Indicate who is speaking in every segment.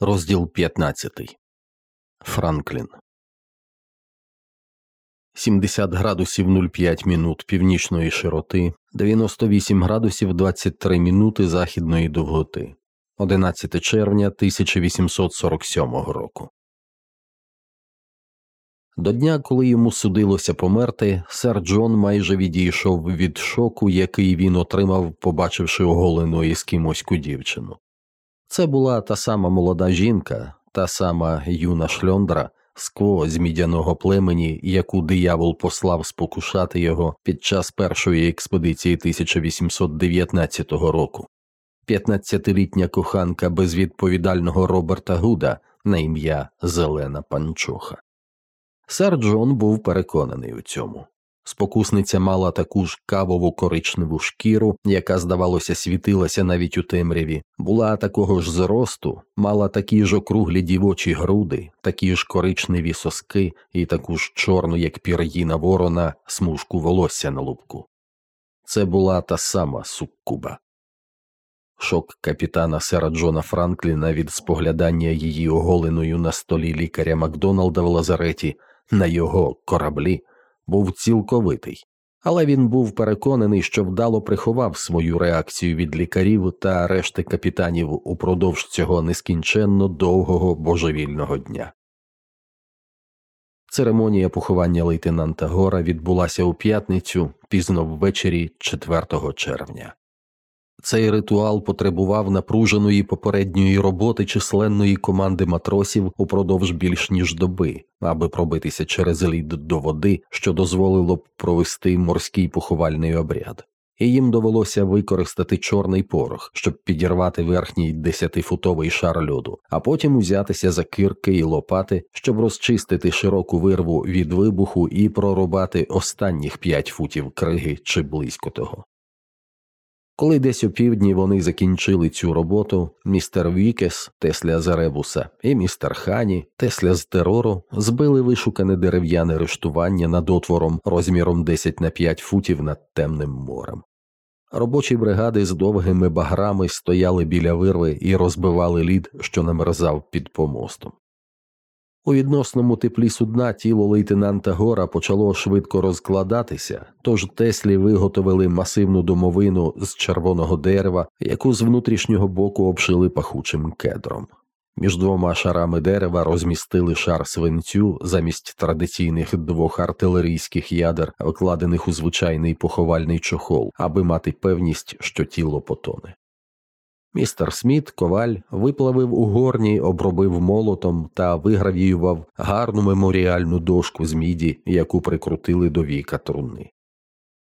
Speaker 1: Розділ 15. Франклін 70 градусів 05 мінут північної широти, 98 градусів 23 мінути західної довготи, 11 червня 1847 року. До дня, коли йому судилося померти, сер Джон майже відійшов від шоку, який він отримав, побачивши оголену ескімоську дівчину. Це була та сама молода жінка, та сама юна шльондра, скво з мідяного племені, яку диявол послав спокушати його під час першої експедиції 1819 року. 15-літня коханка безвідповідального Роберта Гуда на ім'я Зелена Панчоха. Сер Джон був переконаний у цьому. Спокусниця мала таку ж кавову коричневу шкіру, яка, здавалося, світилася навіть у темряві, була такого ж зросту, мала такі ж округлі дівочі груди, такі ж коричневі соски і таку ж чорну, як пір'їна ворона, смужку волосся на лубку. Це була та сама суккуба. Шок капітана сера Джона Франкліна від споглядання її оголеною на столі лікаря Макдоналда в Лазареті на його кораблі був цілковитий, але він був переконаний, що вдало приховав свою реакцію від лікарів та решти капітанів упродовж цього нескінченно довгого божевільного дня. Церемонія поховання лейтенанта Гора відбулася у п'ятницю пізно ввечері 4 червня. Цей ритуал потребував напруженої попередньої роботи численної команди матросів упродовж більш ніж доби, аби пробитися через лід до води, що дозволило б провести морський поховальний обряд. І їм довелося використати чорний порох, щоб підірвати верхній десятифутовий шар льоду, а потім узятися за кирки і лопати, щоб розчистити широку вирву від вибуху і прорубати останніх п'ять футів криги чи близько того. Коли десь у півдні вони закінчили цю роботу, містер Вікес, Тесля з Еребуса і містер Хані, Тесля з терору збили вишукане дерев'яне рештування над отвором розміром 10 на 5 футів над темним морем. Робочі бригади з довгими баграми стояли біля вирви і розбивали лід, що намерзав під помостом. У відносному теплі судна тіло лейтенанта Гора почало швидко розкладатися, тож Теслі виготовили масивну домовину з червоного дерева, яку з внутрішнього боку обшили пахучим кедром. Між двома шарами дерева розмістили шар свинцю замість традиційних двох артилерійських ядер, вкладених у звичайний поховальний чохол, аби мати певність, що тіло потоне. Містер Сміт, коваль, виплавив у горні, обробив молотом та вигравіював гарну меморіальну дошку з міді, яку прикрутили до віка труни.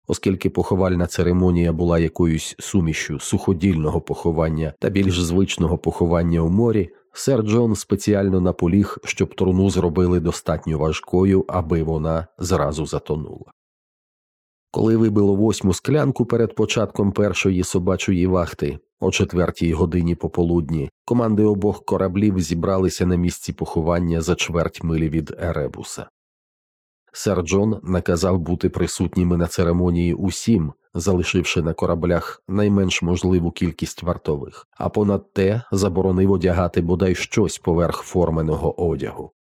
Speaker 1: Оскільки поховальна церемонія була якоюсь сумішю суходільного поховання та більш звичного поховання у морі, сер Джон спеціально наполіг, щоб труну зробили достатньо важкою, аби вона зразу затонула. Коли вибило восьму склянку перед початком першої собачої вахти, о четвертій годині пополудні, команди обох кораблів зібралися на місці поховання за чверть милі від Еребуса. Сер Джон наказав бути присутніми на церемонії усім, залишивши на кораблях найменш можливу кількість вартових, а понад те заборонив одягати бодай щось поверх форменого одягу.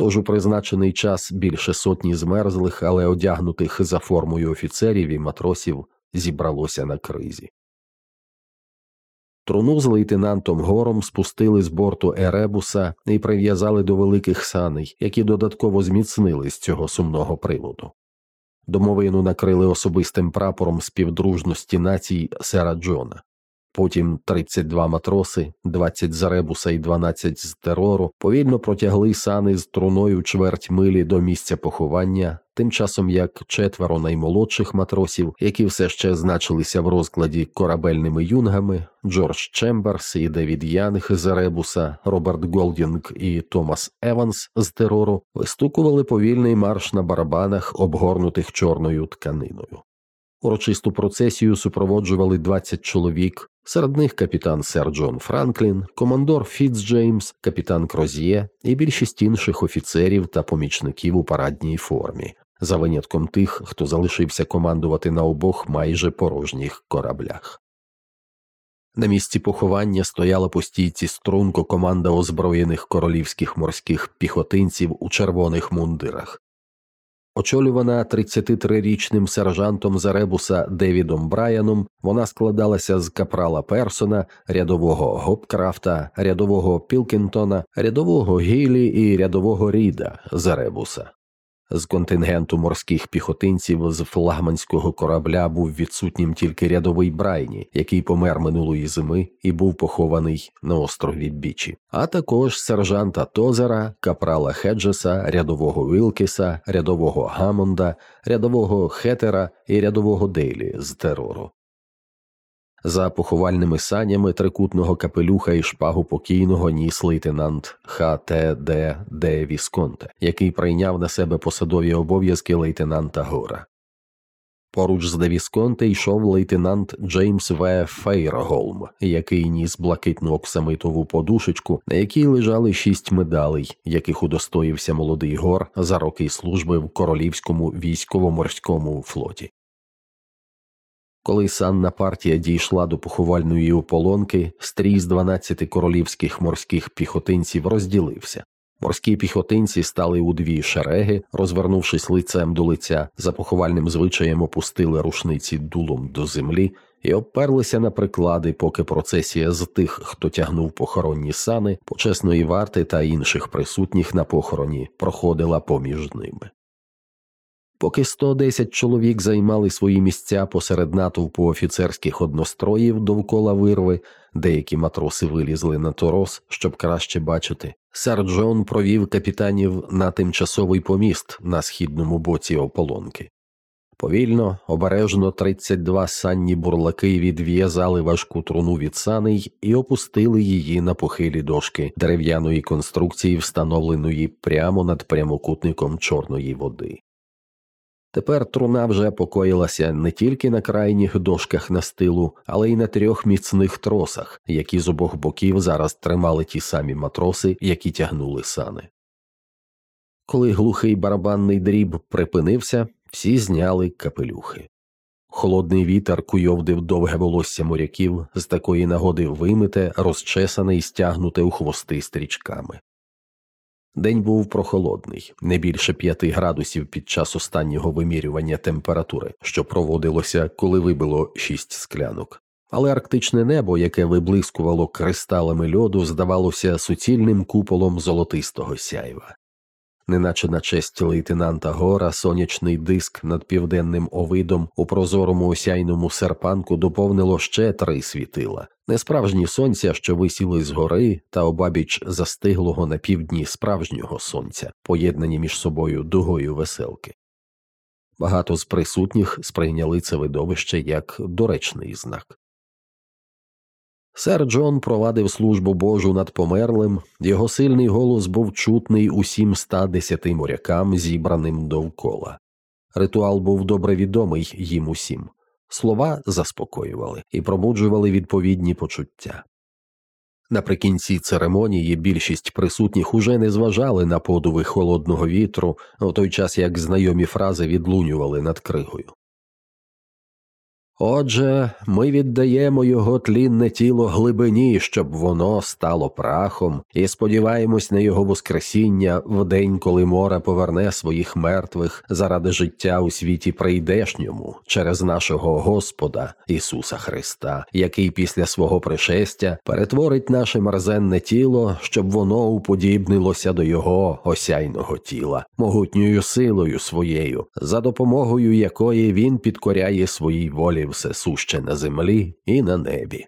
Speaker 1: Тож у призначений час більше сотні змерзлих, але одягнутих за формою офіцерів і матросів зібралося на кризі. Труну з лейтенантом гором спустили з борту Еребуса і прив'язали до великих саней, які додатково зміцнили з цього сумного приводу. Домовину накрили особистим прапором співдружності націй Сера Джона. Потім 32 матроси, 20 з Аребуса і 12 з терору повільно протягли сани з труною чверть милі до місця поховання, тим часом як четверо наймолодших матросів, які все ще значилися в розкладі корабельними юнгами, Джордж Чемберс і Девід Янг з Еребуса, Роберт Голдінг і Томас Еванс з терору, вистукували повільний марш на барабанах, обгорнутих чорною тканиною. Урочисту процесію супроводжували 20 чоловік, серед них капітан Сер Джон Франклін, командор Фіцджеймс, капітан Кроз'є і більшість інших офіцерів та помічників у парадній формі, за винятком тих, хто залишився командувати на обох майже порожніх кораблях. На місці поховання стояла по стійці струнко команда озброєних королівських морських піхотинців у червоних мундирах. Очолювана 33-річним сержантом Заребуса Девідом Брайаном, вона складалася з капрала Персона, рядового Гопкрафта, рядового Пілкінтона, рядового Гілі і рядового Ріда Заребуса. З контингенту морських піхотинців з флагманського корабля був відсутнім тільки рядовий Брайні, який помер минулої зими і був похований на острові Бічі, а також сержанта Тозера, капрала Хеджеса, рядового Вілкіса, рядового Гамонда, рядового Хетера і рядового Дейлі з терору. За поховальними санями трикутного капелюха і шпагу покійного ніс лейтенант Х.Т.Д. Ле Вісконте, який прийняв на себе посадові обов'язки лейтенанта Гора. Поруч з Ле Вісконте йшов лейтенант Джеймс В. Фейрголм, який ніс блакитну оксамитову подушечку, на якій лежали шість медалей, яких удостоївся молодий Гор за роки служби в королівському військово-морському флоті. Коли санна партія дійшла до поховальної ополонки, стрій з 12 королівських морських піхотинців розділився. Морські піхотинці стали у дві шереги, розвернувшись лицем до лиця, за поховальним звичаєм опустили рушниці дулом до землі і обперлися на приклади, поки процесія з тих, хто тягнув похоронні сани, почесної варти та інших присутніх на похороні, проходила поміж ними. Поки 110 чоловік займали свої місця посеред натовпу офіцерських одностроїв довкола вирви, деякі матроси вилізли на торос, щоб краще бачити. Сер Джон провів капітанів на тимчасовий поміст на східному боці ополонки. Повільно, обережно 32 санні бурлаки відв'язали важку труну від саней і опустили її на похилі дошки дерев'яної конструкції, встановленої прямо над прямокутником чорної води. Тепер труна вже покоїлася не тільки на крайніх дошках настилу, але й на трьох міцних тросах, які з обох боків зараз тримали ті самі матроси, які тягнули сани. Коли глухий барабанний дріб припинився, всі зняли капелюхи. Холодний вітер куйовдив довге волосся моряків, з такої нагоди вимите, розчесане і стягнуте у хвости стрічками. День був прохолодний, не більше п'яти градусів під час останнього вимірювання температури, що проводилося, коли вибило шість склянок. Але арктичне небо, яке виблискувало кристалами льоду, здавалося суцільним куполом золотистого сяйва неначе на честь лейтенанта Гора сонячний диск над південним овидом у прозорому осяйному серпанку доповнило ще три світила несправжні сонця, що висіли з гори, та обабіч застиглого на півдні справжнього сонця, поєднані між собою дугою веселки. Багато з присутніх сприйняли це видовище як доречний знак. Сер Джон провадив службу Божу над померлим, його сильний голос був чутний усім ста десяти морякам, зібраним довкола. Ритуал був добре відомий їм усім, слова заспокоювали і пробуджували відповідні почуття. Наприкінці церемонії більшість присутніх уже не зважали на подуви холодного вітру, у той час як знайомі фрази відлунювали над кригою. Отже, ми віддаємо його тлінне тіло глибині, щоб воно стало прахом, і сподіваємось на його воскресіння в день, коли море поверне своїх мертвих заради життя у світі прийдешньому через нашого Господа Ісуса Христа, який після свого пришестя перетворить наше мерзенне тіло, щоб воно уподібнилося до його осяйного тіла, могутньою силою своєю, за допомогою якої він підкоряє своїй волі все суще на землі і на небі.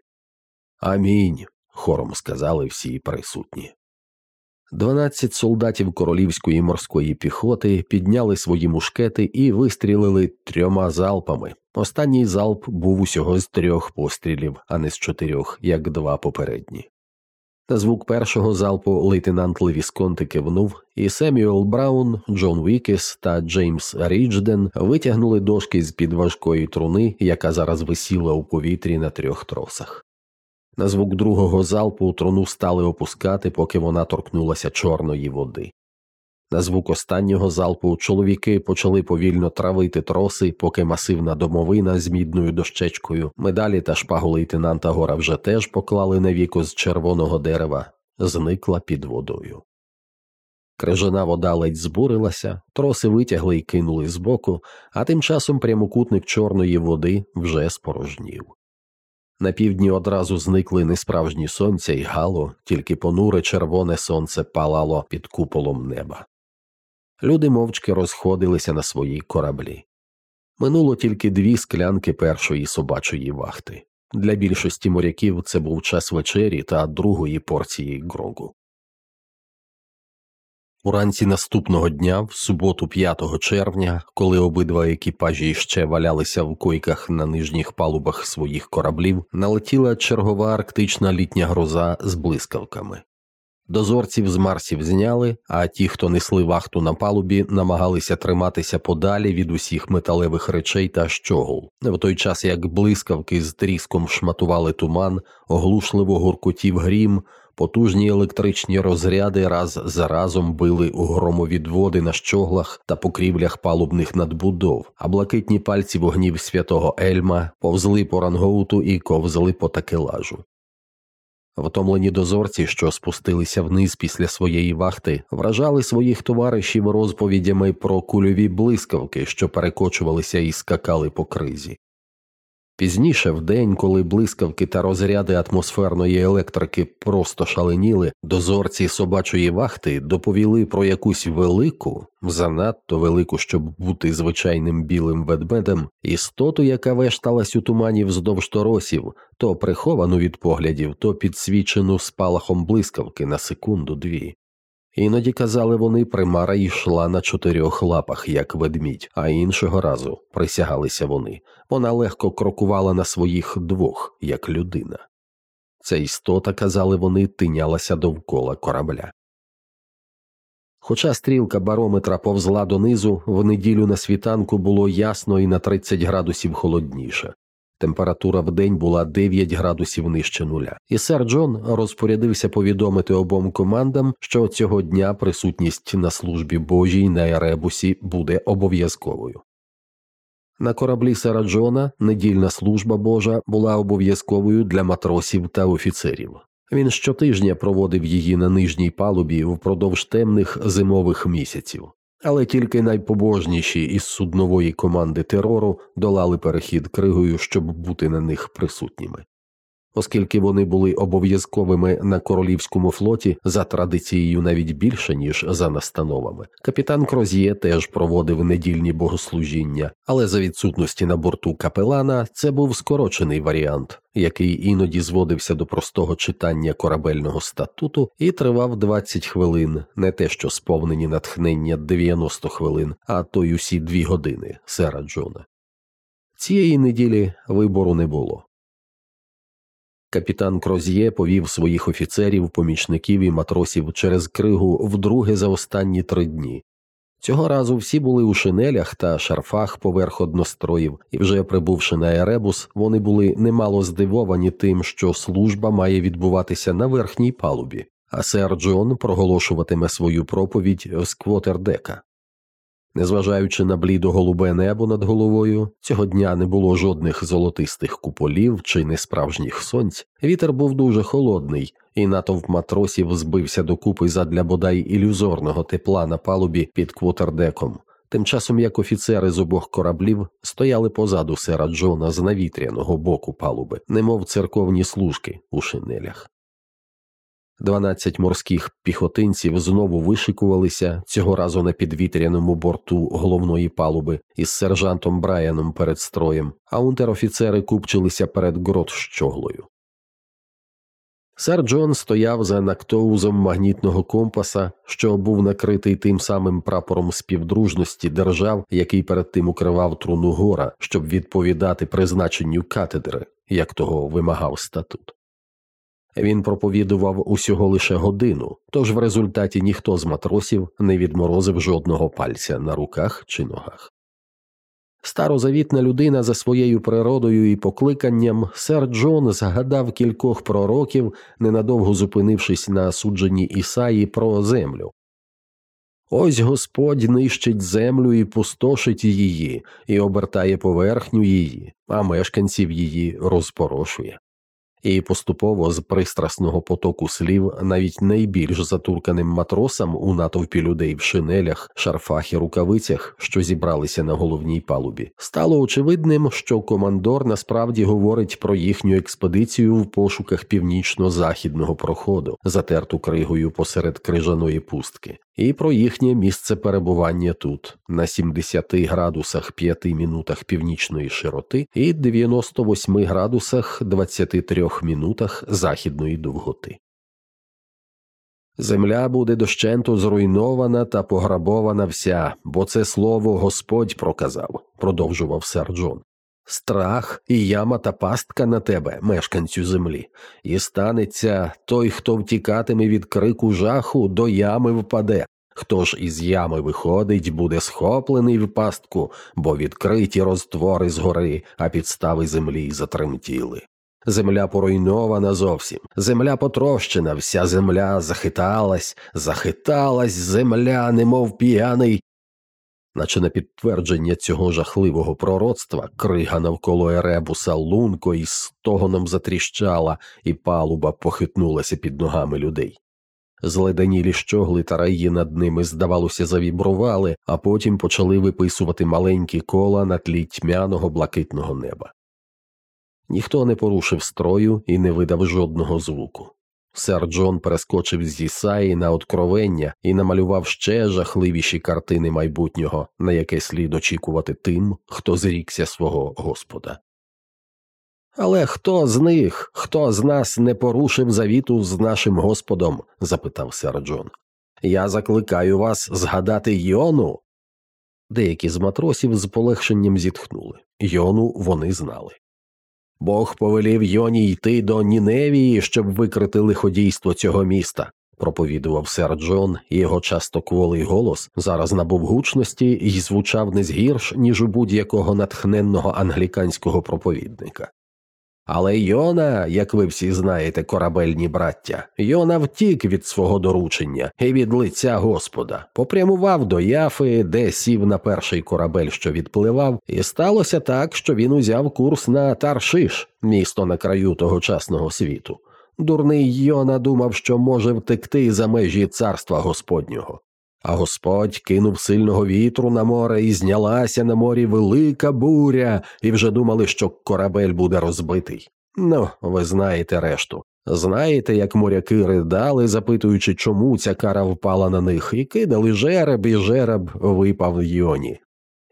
Speaker 1: Амінь. хором сказали всі присутні. Дванадцять солдатів королівської морської піхоти підняли свої мушкети і вистрілили трьома залпами. Останній залп був усього з трьох пострілів, а не з чотирьох, як два попередні. На звук першого залпу лейтенант Ле Вісконте кивнув, і Семюел Браун, Джон Вікіс та Джеймс Ріджден витягнули дошки з-під важкої труни, яка зараз висіла у повітрі на трьох тросах. На звук другого залпу труну стали опускати, поки вона торкнулася чорної води. На звук останнього залпу чоловіки почали повільно травити троси, поки масивна домовина з мідною дощечкою, медалі та шпагу лейтенанта Гора вже теж поклали на віку з червоного дерева, зникла під водою. Крижана вода ледь збурилася, троси витягли і кинули збоку, а тим часом прямокутник чорної води вже спорожнів. На півдні одразу зникли несправжні сонця і гало, тільки понуре червоне сонце палало під куполом неба. Люди мовчки розходилися на свої кораблі. Минуло тільки дві склянки першої собачої вахти. Для більшості моряків це був час вечері та другої порції грогу. Уранці наступного дня, в суботу 5 червня, коли обидва екіпажі ще валялися в койках на нижніх палубах своїх кораблів, налетіла чергова арктична літня гроза з блискавками. Дозорців з Марсів зняли, а ті, хто несли вахту на палубі, намагалися триматися подалі від усіх металевих речей та щогол. В той час як блискавки з тріском шматували туман, оглушливо гуркотів грім, потужні електричні розряди раз за разом били у громовідводи на щоглах та покрівлях палубних надбудов, а блакитні пальці вогнів святого Ельма повзли по рангоуту і ковзали по такелажу. Втомлені дозорці, що спустилися вниз після своєї вахти, вражали своїх товаришів розповідями про кульові блискавки, що перекочувалися і скакали по кризі. Пізніше, в день, коли блискавки та розряди атмосферної електрики просто шаленіли, дозорці собачої вахти доповіли про якусь велику, занадто велику, щоб бути звичайним білим ведмедем, істоту, яка вешталась у тумані вздовж торосів, то приховану від поглядів, то підсвічену спалахом блискавки на секунду дві. Іноді казали вони, примара йшла на чотирьох лапах, як ведмідь, а іншого разу присягалися вони. Вона легко крокувала на своїх двох, як людина. Ця істота, казали вони, тинялася довкола корабля. Хоча стрілка барометра повзла донизу, в неділю на світанку було ясно і на 30 градусів холодніше. Температура в день була 9 градусів нижче нуля, і сер Джон розпорядився повідомити обом командам, що цього дня присутність на службі Божій на Еребусі буде обов'язковою. На кораблі сера Джона недільна служба Божа була обов'язковою для матросів та офіцерів. Він щотижня проводив її на нижній палубі впродовж темних зимових місяців але тільки найпобожніші із суднової команди терору долали перехід кригою, щоб бути на них присутніми. Оскільки вони були обов'язковими на королівському флоті за традицією навіть більше, ніж за настановами, капітан Кроз'є теж проводив недільні богослужіння, але за відсутності на борту капелана це був скорочений варіант, який іноді зводився до простого читання корабельного статуту і тривав 20 хвилин, не те що сповнені натхнення 90 хвилин, а то й усі дві години, сера Джона. Цієї неділі вибору не було. Капітан Кроз'є повів своїх офіцерів, помічників і матросів через кригу вдруге за останні три дні. Цього разу всі були у шинелях та шарфах поверх одностроїв, і вже прибувши на Еребус, вони були немало здивовані тим, що служба має відбуватися на верхній палубі, а сер Джон проголошуватиме свою проповідь з квотердека. Незважаючи на блідо голубе небо над головою, цього дня не було жодних золотистих куполів чи несправжніх сонць. Вітер був дуже холодний, і натовп матросів збився докупи задля бодай ілюзорного тепла на палубі під квотердеком. Тим часом як офіцери з обох кораблів стояли позаду сера Джона з навітряного боку палуби, немов церковні служки у шинелях. Дванадцять морських піхотинців знову вишикувалися цього разу на підвітряному борту головної палуби із сержантом Брайаном перед строєм, а унтер-офіцери купчилися перед грот щоглою. Сер Джон стояв за нактоузом магнітного компаса, що був накритий тим самим прапором співдружності держав, який перед тим укривав труну гора, щоб відповідати призначенню катедри, як того вимагав статут. Він проповідував усього лише годину, тож в результаті ніхто з матросів не відморозив жодного пальця на руках чи ногах. Старозавітна людина за своєю природою і покликанням сер Джон згадав кількох пророків, ненадовго зупинившись на судженні Ісаї про землю. Ось Господь нищить землю і пустошить її, і обертає поверхню її, а мешканців її розпорошує і поступово з пристрасного потоку слів навіть найбільш затурканим матросам у натовпі людей в шинелях, шарфах і рукавицях, що зібралися на головній палубі, стало очевидним, що командор насправді говорить про їхню експедицію в пошуках північно-західного проходу, затерту кригою посеред крижаної пустки і про їхнє місце перебування тут на 70 градусах 5 мінутах північної широти і 98 градусах 23 мінутах західної довготи. Земля буде дощенту зруйнована та пограбована вся, бо це слово Господь проказав, продовжував сер Джон. Страх і яма та пастка на тебе, мешканцю землі, і станеться той, хто втікатиме від крику жаху, до ями впаде. Хто ж із ями виходить, буде схоплений в пастку, бо відкриті розтвори згори, а підстави землі затремтіли. Земля поруйнована зовсім, земля потрощена, вся земля захиталась, захиталась земля, немов п'яний, наче на підтвердження цього жахливого пророцтва, крига навколо Еребуса лунко із стогоном затріщала, і палуба похитнулася під ногами людей. Зледенілі щогли та раї над ними, здавалося, завібрували, а потім почали виписувати маленькі кола на тлі тьмяного блакитного неба. Ніхто не порушив строю і не видав жодного звуку. Сер Джон перескочив з Ісаї на откровення і намалював ще жахливіші картини майбутнього, на яке слід очікувати тим, хто зрікся свого Господа. Але хто з них, хто з нас не порушив завіту з нашим Господом? запитав сер Джон. Я закликаю вас згадати Йону. Деякі з матросів з полегшенням зітхнули Йону вони знали. Бог повелів Йоні йти до Ніневії, щоб викрити лиходійство цього міста, проповідував сер Джон, і його часто кволий голос зараз набув гучності і звучав не згірш, ніж у будь-якого натхненного англіканського проповідника. Але Йона, як ви всі знаєте, корабельні браття, Йона втік від свого доручення і від лиця Господа, попрямував до Яфи, де сів на перший корабель, що відпливав, і сталося так, що він узяв курс на Таршиш, місто на краю тогочасного світу. Дурний Йона думав, що може втекти за межі царства Господнього. А Господь кинув сильного вітру на море, і знялася на морі велика буря, і вже думали, що корабель буде розбитий. Ну, ви знаєте решту. Знаєте, як моряки ридали, запитуючи, чому ця кара впала на них, і кидали жереб, і жереб випав йоні.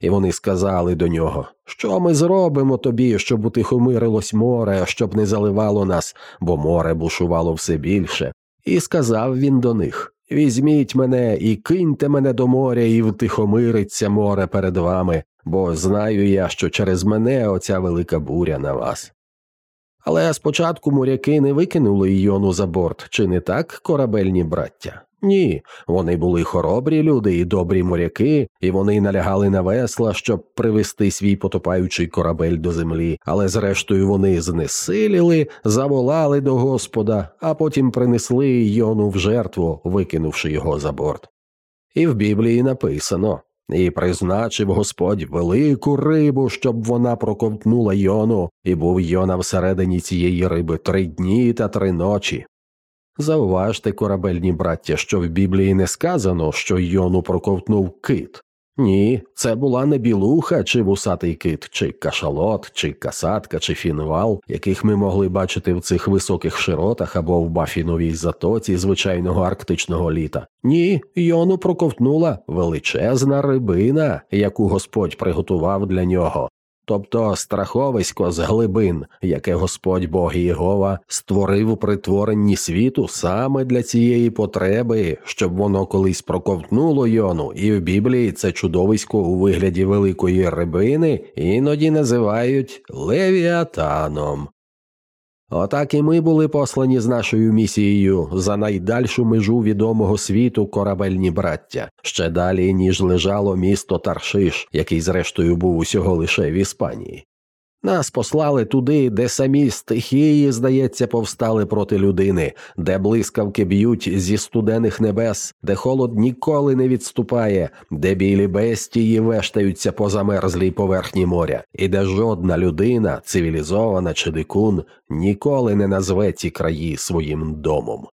Speaker 1: І вони сказали до нього, що ми зробимо тобі, щоб утихомирилось море, щоб не заливало нас, бо море бушувало все більше. І сказав він до них Візьміть мене і киньте мене до моря, і втихомириться море перед вами, бо знаю я, що через мене оця велика буря на вас. Але спочатку моряки не викинули Йону за борт, чи не так, корабельні браття? Ні, вони були хоробрі люди і добрі моряки, і вони налягали на весла, щоб привести свій потопаючий корабель до землі, але зрештою вони знесиліли, заволали до Господа, а потім принесли Йону в жертву, викинувши його за борт. І в Біблії написано і призначив Господь велику рибу, щоб вона проковтнула Йону, і був Йона всередині цієї риби три дні та три ночі. Зауважте, корабельні браття, що в Біблії не сказано, що Йону проковтнув кит. Ні, це була не білуха, чи вусатий кит, чи кашалот, чи касатка, чи фінвал, яких ми могли бачити в цих високих широтах або в бафіновій затоці звичайного арктичного літа. Ні, йону проковтнула величезна рибина, яку Господь приготував для нього, тобто страховисько з глибин, яке Господь Бог Єгова створив у притворенні світу саме для цієї потреби, щоб воно колись проковтнуло йону, і в Біблії це чудовисько у вигляді великої рибини іноді називають левіатаном. Отак і ми були послані з нашою місією за найдальшу межу відомого світу корабельні браття, ще далі, ніж лежало місто Таршиш, який, зрештою, був усього лише в Іспанії. Нас послали туди, де самі стихії, здається, повстали проти людини, де блискавки б'ють зі студених небес, де холод ніколи не відступає, де білі бестії вештаються по замерзлій поверхні моря, і де жодна людина, цивілізована чи дикун, ніколи не назве ці краї своїм домом.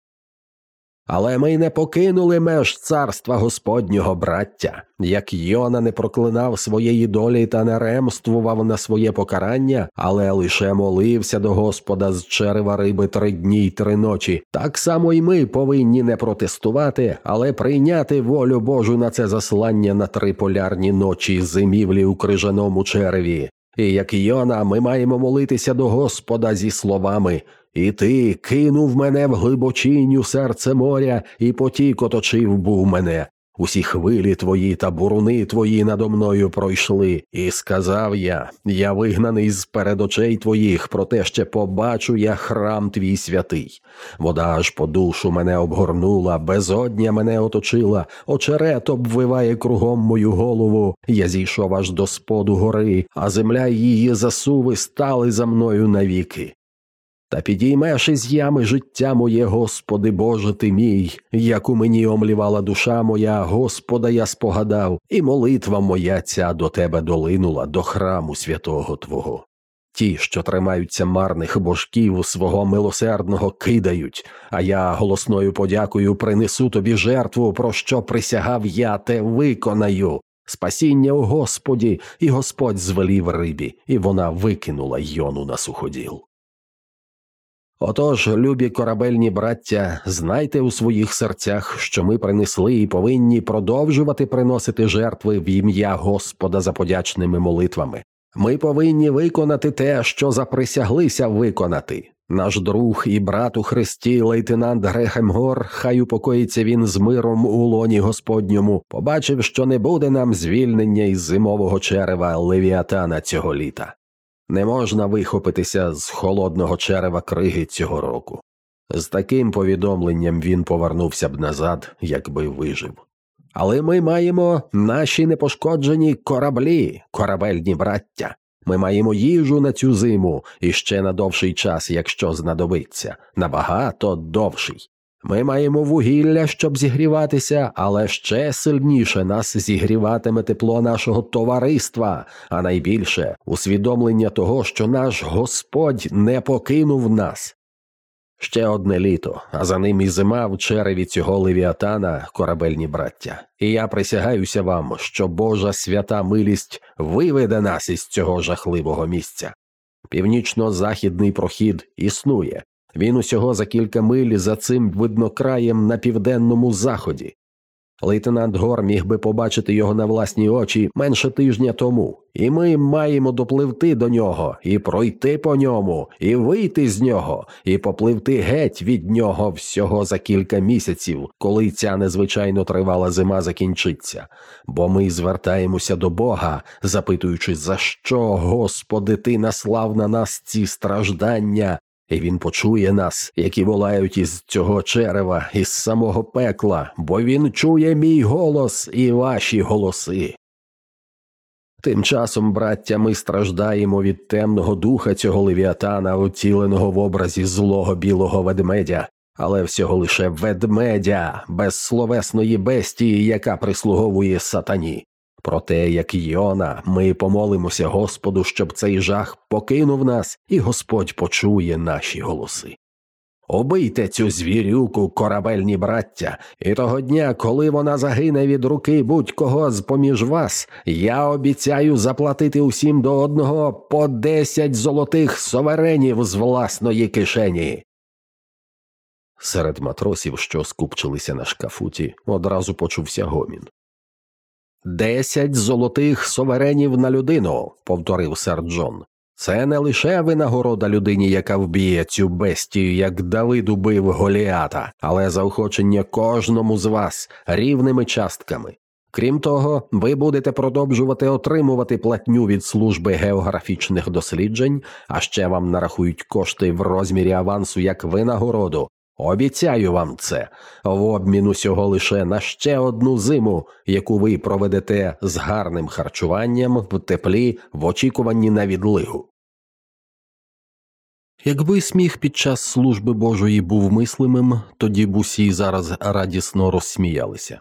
Speaker 1: Але ми не покинули меж царства Господнього браття, як Йона не проклинав своєї долі та не ремствував на своє покарання, але лише молився до Господа з черева риби три дні й три ночі. Так само й ми повинні не протестувати, але прийняти волю Божу на це заслання на три полярні ночі зимівлі у крижаному череві. І як Йона, ми маємо молитися до Господа зі словами І ти кинув мене в глибочиню серце моря, і потік оточив був мене. Усі хвилі твої та буруни твої надо мною пройшли, і сказав я я вигнаний з перед очей твоїх, проте ще побачу я храм твій святий. Вода аж по душу мене обгорнула, безодня мене оточила, очерет обвиває кругом мою голову. Я зійшов аж до споду гори, а земля її засуви стали за мною навіки. Та підіймеш із ями життя моє, Господи Боже ти мій, як у мені омлівала душа моя, Господа я спогадав, і молитва моя ця до тебе долинула, до храму святого Твого. Ті, що тримаються марних божків, свого милосердного кидають, а я голосною подякою принесу тобі жертву, про що присягав я, те виконаю. Спасіння у Господі, і Господь звелів рибі, і вона викинула йону на суходіл. Отож, любі корабельні браття, знайте у своїх серцях, що ми принесли і повинні продовжувати приносити жертви в ім'я Господа за подячними молитвами. Ми повинні виконати те, що заприсяглися виконати. Наш друг і брат у Христі, лейтенант Грехемгор, хай упокоїться він з миром у лоні Господньому, побачив, що не буде нам звільнення із зимового черева левіатана цього літа. Не можна вихопитися з холодного черева криги цього року. З таким повідомленням він повернувся б назад, якби вижив. Але ми маємо наші непошкоджені кораблі, корабельні браття. Ми маємо їжу на цю зиму і ще на довший час, якщо знадобиться, набагато довший. Ми маємо вугілля, щоб зігріватися, але ще сильніше нас зігріватиме тепло нашого товариства, а найбільше усвідомлення того, що наш Господь не покинув нас. Ще одне літо, а за ним і зима в череві цього левіатана, корабельні браття, і я присягаюся вам, що Божа свята милість виведе нас із цього жахливого місця. Північно-західний прохід існує, він усього за кілька миль за цим виднокраєм на південному заході. Лейтенант Гор міг би побачити його на власні очі менше тижня тому, і ми маємо допливти до нього, і пройти по ньому, і вийти з нього, і попливти геть від нього всього за кілька місяців, коли ця незвичайно тривала зима закінчиться. Бо ми звертаємося до Бога, запитуючи, за що, Господи, ти наслав на нас ці страждання, і він почує нас, які волають із цього черева, із самого пекла, бо він чує мій голос і ваші голоси. Тим часом, браття, ми страждаємо від темного духа цього левіатана, оціленого в образі злого білого ведмедя, але всього лише ведмедя, безсловесної бестії, яка прислуговує сатані. Про те, як Йона, ми помолимося Господу, щоб цей жах покинув нас, і Господь почує наші голоси. Обийте цю звірюку, корабельні браття, і того дня, коли вона загине від руки будь-кого з поміж вас, я обіцяю заплатити усім до одного по десять золотих соверенів з власної кишені. Серед матросів, що скупчилися на шкафуті, одразу почувся гомін. Десять золотих соверенів на людину, повторив сер Джон. Це не лише винагорода людині, яка вб'є цю бестію, як Давид убив Голіата, але заохочення кожному з вас рівними частками. Крім того, ви будете продовжувати отримувати платню від служби географічних досліджень, а ще вам нарахують кошти в розмірі авансу як винагороду, Обіцяю вам це в обмін усього лише на ще одну зиму, яку ви проведете з гарним харчуванням в теплі в очікуванні на відлигу. Якби сміх під час служби Божої був мислимим, тоді б усі зараз радісно розсміялися.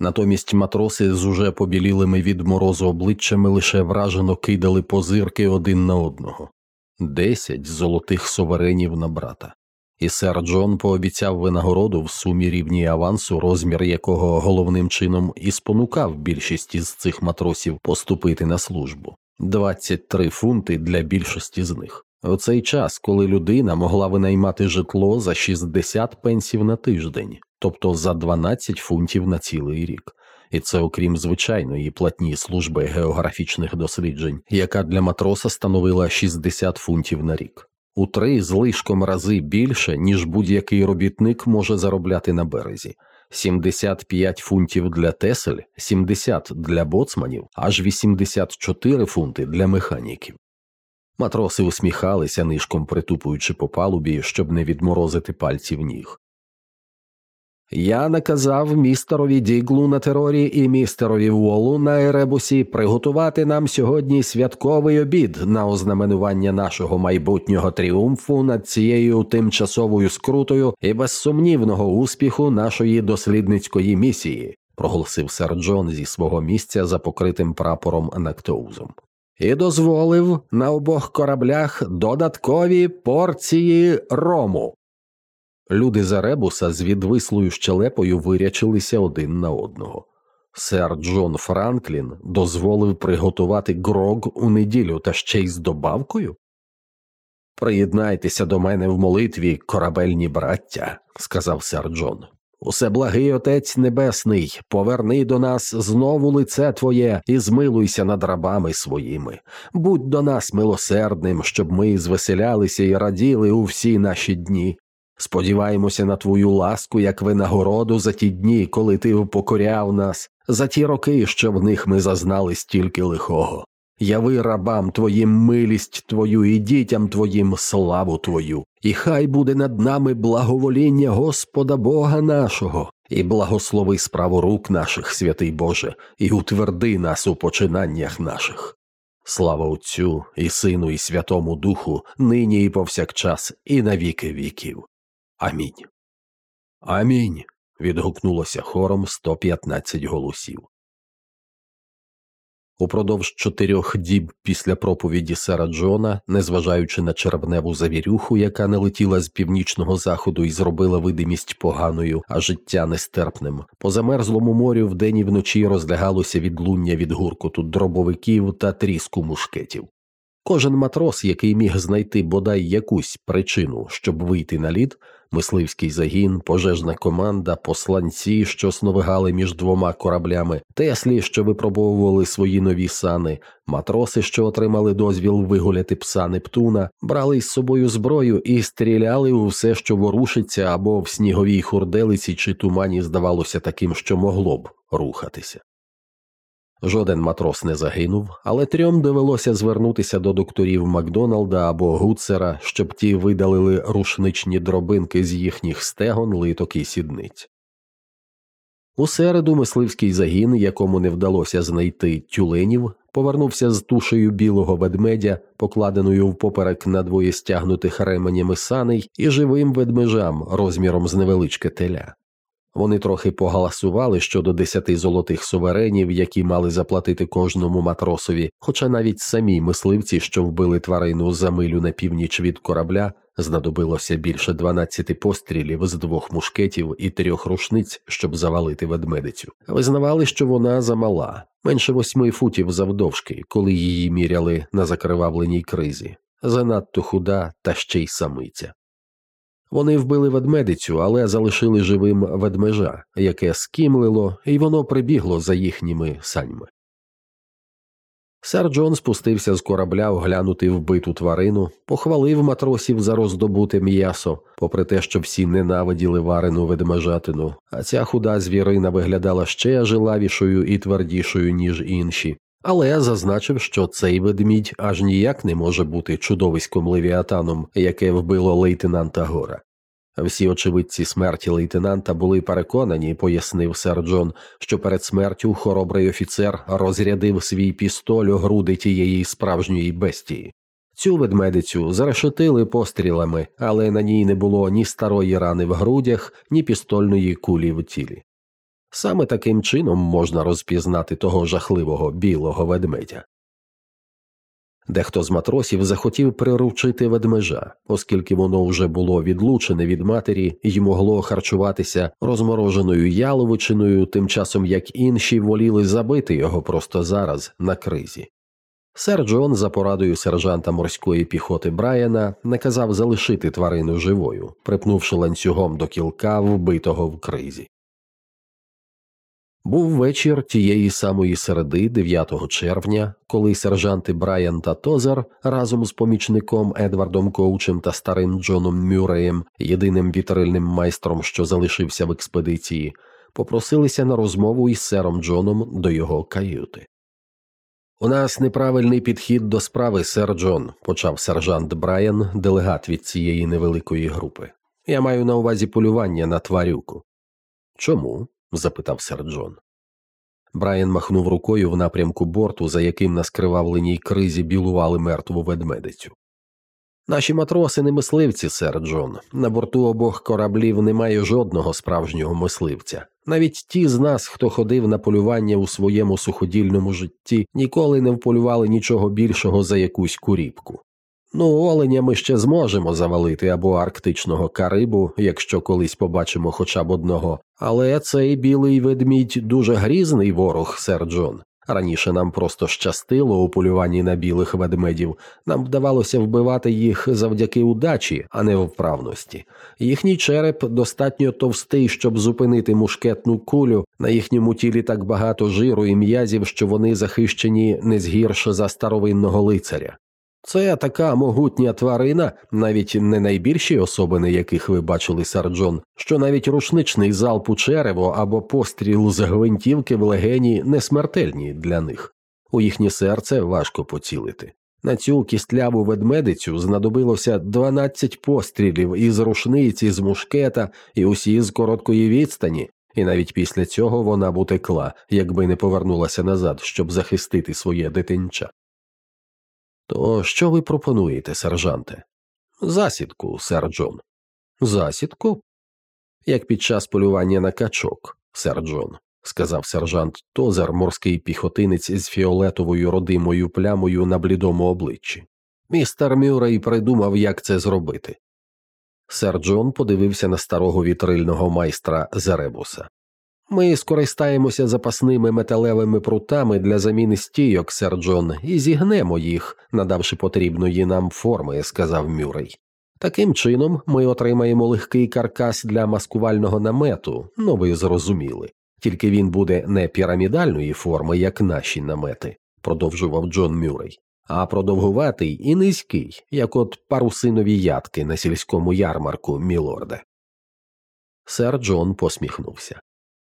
Speaker 1: Натомість матроси з уже побілілими від морозу обличчями лише вражено кидали позирки один на одного десять золотих суверенів на брата. І сер Джон пообіцяв винагороду в сумі рівній авансу, розмір якого головним чином і спонукав більшість із цих матросів поступити на службу 23 фунти для більшості з них. У цей час, коли людина могла винаймати житло за 60 пенсів на тиждень, тобто за 12 фунтів на цілий рік, і це окрім звичайної платні служби географічних досліджень, яка для матроса становила 60 фунтів на рік. У три злишком рази більше, ніж будь-який робітник може заробляти на березі. 75 фунтів для тесель, 70 для боцманів, аж 84 фунти для механіків. Матроси усміхалися нишком притупуючи по палубі, щоб не відморозити пальців ніг. Я наказав містерові Діглу на терорі і містерові Волу на Еребусі приготувати нам сьогодні святковий обід на ознаменування нашого майбутнього тріумфу над цією тимчасовою скрутою і безсумнівного успіху нашої дослідницької місії, проголосив сер Джон зі свого місця за покритим прапором Нактоузом. І дозволив на обох кораблях додаткові порції рому. Люди за ребуса з відвислою щелепою вирячилися один на одного. Сер Джон Франклін дозволив приготувати грог у неділю та ще й з добавкою. Приєднайтеся до мене в молитві, корабельні браття, сказав сер Джон. Усе благий Отець Небесний, поверни до нас знову лице Твоє і змилуйся над рабами своїми. Будь до нас милосердним, щоб ми звеселялися і раділи у всі наші дні. Сподіваємося на твою ласку як винагороду за ті дні, коли ти упокоряв нас, за ті роки, що в них ми зазнали стільки лихого. Яви рабам твоїм милість твою і дітям твоїм славу твою, і хай буде над нами благовоління Господа Бога нашого, і благослови справу рук наших, святий Боже, і утверди нас у починаннях наших. Слава Отцю і Сину, і Святому Духу, нині і повсякчас, і на віки віків. Амінь. Амінь. відгукнулося хором 115 голосів. Упродовж чотирьох діб після проповіді Сера Джона, незважаючи на червневу завірюху, яка не летіла з північного заходу і зробила видимість поганою, а життя нестерпним, по замерзлому морю вдень і вночі розлягалося відлуння від гуркоту дробовиків та тріску мушкетів. Кожен матрос, який міг знайти бодай якусь причину, щоб вийти на лід, мисливський загін, пожежна команда, посланці, що сновигали між двома кораблями, теслі, що випробовували свої нові сани, матроси, що отримали дозвіл вигуляти пса Нептуна, брали із собою зброю і стріляли у все, що ворушиться, або в сніговій хурделиці чи тумані здавалося таким, що могло б рухатися. Жоден матрос не загинув, але трьом довелося звернутися до докторів Макдоналда або Гуцера, щоб ті видалили рушничні дробинки з їхніх стегон, литок і сідниць. У середу мисливський загін, якому не вдалося знайти тюленів, повернувся з тушею білого ведмедя, покладеною впоперек на двоє стягнутих ременями саней, і живим ведмежам розміром з невеличке теля. Вони трохи погаласували щодо десяти золотих суверенів, які мали заплатити кожному матросові, хоча навіть самі мисливці, що вбили тварину за милю на північ від корабля, знадобилося більше дванадцяти пострілів з двох мушкетів і трьох рушниць, щоб завалити ведмедицю. Визнавали, що вона замала, менше восьми футів завдовжки, коли її міряли на закривавленій кризі, занадто худа та ще й самиця. Вони вбили ведмедицю, але залишили живим ведмежа, яке скімлило, і воно прибігло за їхніми саньми. Сер Джон спустився з корабля оглянути вбиту тварину, похвалив матросів за роздобуте м'ясо, попри те, що всі ненавиділи варену ведмежатину, а ця худа звірина виглядала ще жилавішою і твердішою, ніж інші, але зазначив, що цей ведмідь аж ніяк не може бути чудовиськом левіатаном, яке вбило лейтенанта Гора. Всі очевидці смерті лейтенанта були переконані, пояснив сер Джон, що перед смертю хоробрий офіцер розрядив свій пістоль у груди тієї справжньої бестії. Цю ведмедицю зарешетили пострілами, але на ній не було ні старої рани в грудях, ні пістольної кулі в тілі. Саме таким чином можна розпізнати того жахливого білого ведмедя. Дехто з матросів захотів приручити ведмежа, оскільки воно вже було відлучене від матері і могло харчуватися розмороженою яловичиною, тим часом як інші воліли забити його просто зараз на кризі. Сер Джон, за порадою сержанта морської піхоти Брайана, наказав залишити тварину живою, припнувши ланцюгом до кілка вбитого в кризі. Був вечір тієї самої середи, 9 червня, коли сержанти Брайан та Тозер разом з помічником Едвардом Коучем та старим Джоном Мюреєм, єдиним вітрильним майстром, що залишився в експедиції, попросилися на розмову із сером Джоном до його каюти. У нас неправильний підхід до справи, сер Джон, почав сержант Брайан, делегат від цієї невеликої групи. Я маю на увазі полювання на тварюку. Чому? Запитав сер Джон. Брайан махнув рукою в напрямку борту, за яким на скривавленій кризі білували мертву ведмедицю. Наші матроси не мисливці, сер Джон. На борту обох кораблів немає жодного справжнього мисливця. Навіть ті з нас, хто ходив на полювання у своєму суходільному житті, ніколи не вполювали нічого більшого за якусь куріпку. Ну, оленя ми ще зможемо завалити або арктичного карибу, якщо колись побачимо хоча б одного, але цей білий ведмідь дуже грізний ворог, сер Джон. Раніше нам просто щастило у полюванні на білих ведмедів, нам вдавалося вбивати їх завдяки удачі, а не вправності. Їхній череп достатньо товстий, щоб зупинити мушкетну кулю, на їхньому тілі так багато жиру і м'язів, що вони захищені не згірше за старовинного лицаря. Це така могутня тварина, навіть не найбільші особини, яких ви бачили, сер Джон, що навіть рушничний залп у черево або постріл з гвинтівки в легені не смертельні для них. У їхнє серце важко поцілити. На цю кістляву ведмедицю знадобилося 12 пострілів із рушниці, з мушкета і усі з короткої відстані, і навіть після цього вона б утекла, якби не повернулася назад, щоб захистити своє дитинча. То що ви пропонуєте, сержанте? Засідку, сер Джон. Засідку? Як під час полювання на качок, сер Джон, сказав сержант Тозер, морський піхотинець з фіолетовою родимою плямою на блідому обличчі. Містер Мюррей придумав, як це зробити. Сер Джон подивився на старого вітрильного майстра з Еребуса. Ми скористаємося запасними металевими прутами для заміни стійок, сер Джон, і зігнемо їх, надавши потрібної нам форми, сказав Мюррей. Таким чином ми отримаємо легкий каркас для маскувального намету, ну ви зрозуміли, тільки він буде не пірамідальної форми, як наші намети, продовжував Джон Мюррей, а продовгуватий і низький, як от парусинові ядки на сільському ярмарку, мілорде. Сер Джон посміхнувся.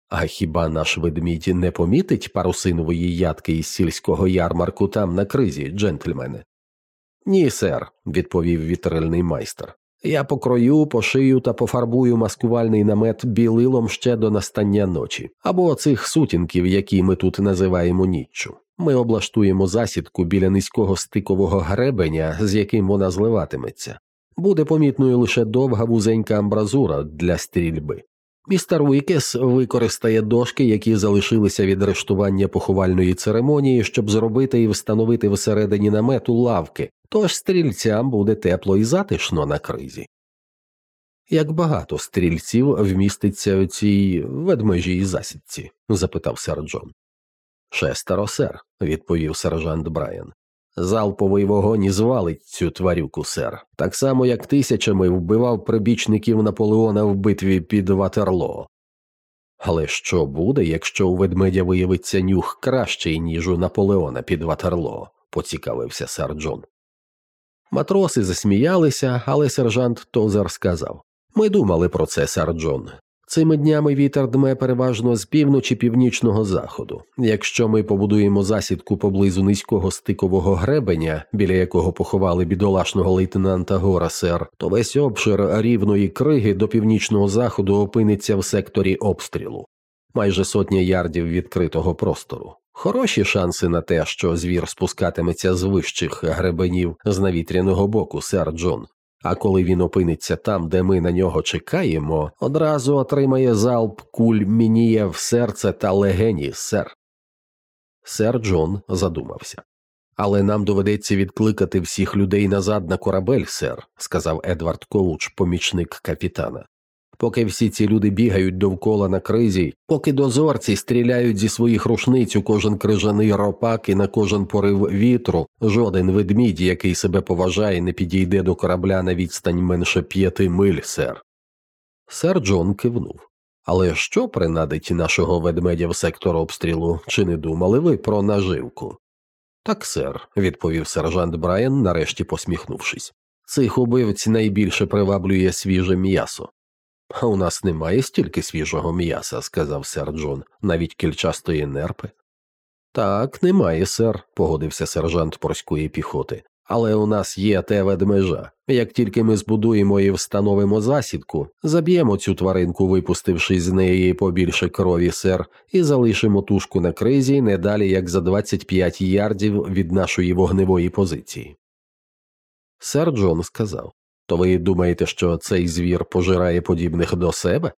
Speaker 1: А хіба наш ведмідь не помітить парусинової ядки із сільського ярмарку там на кризі, джентльмени? Ні, сер, відповів вітрильний майстер. Я покрою, пошию та пофарбую маскувальний намет білилом ще до настання ночі, або цих сутінків, які ми тут називаємо ніччю. Ми облаштуємо засідку біля низького стикового гребеня, з яким вона зливатиметься. Буде помітною лише довга вузенька амбразура для стрільби. Містер Уікес використає дошки, які залишилися від арештування поховальної церемонії, щоб зробити і встановити всередині намету лавки, тож стрільцям буде тепло і затишно на кризі. Як багато стрільців вміститься у цій ведмежій засідці? запитав сер Джон. Шестеро, сер, відповів сержант Брайан. Залповий вогонь звалить цю тварюку, сер, так само як тисячами вбивав прибічників Наполеона в битві під Ватерлоо. Але що буде, якщо у ведмедя виявиться нюх кращий, ніж у Наполеона під Ватерлоо? поцікавився сер Джон. Матроси засміялися, але сержант Тозер сказав Ми думали про це, сер Джон. Цими днями вітер дме переважно з півночі північного заходу. Якщо ми побудуємо засідку поблизу низького стикового гребеня, біля якого поховали бідолашного лейтенанта Гора сер, то весь обшир рівної криги до північного заходу опиниться в секторі обстрілу, майже сотня ярдів відкритого простору. Хороші шанси на те, що звір спускатиметься з вищих гребенів з навітряного боку, сер Джон. А коли він опиниться там, де ми на нього чекаємо, одразу отримає залп куль мініє в серце та легені, сер. Сер Джон задумався. Але нам доведеться відкликати всіх людей назад на корабель, сер, сказав Едвард Коуч, помічник капітана. Поки всі ці люди бігають довкола на кризі, поки дозорці стріляють зі своїх рушниць у кожен крижаний ропак і на кожен порив вітру, жоден ведмідь, який себе поважає, не підійде до корабля на відстань менше п'яти миль, сер. Сер Джон кивнув. Але що принадить нашого ведмедя в сектор обстрілу, чи не думали ви про наживку? Так, сер, відповів сержант Брайан, нарешті посміхнувшись. Цих убивць найбільше приваблює свіже м'ясо. А у нас немає стільки свіжого м'яса, сказав сер Джон, навіть кільчастої нерпи. Так, немає, сер, погодився сержант порської піхоти. Але у нас є те ведмежа. Як тільки ми збудуємо і встановимо засідку, заб'ємо цю тваринку, випустивши з неї побільше крові, сер, і залишимо тушку на кризі не далі як за 25 ярдів від нашої вогневої позиції. Сер Джон сказав То ви думаєте, що цей звір пожирає подібних до себе?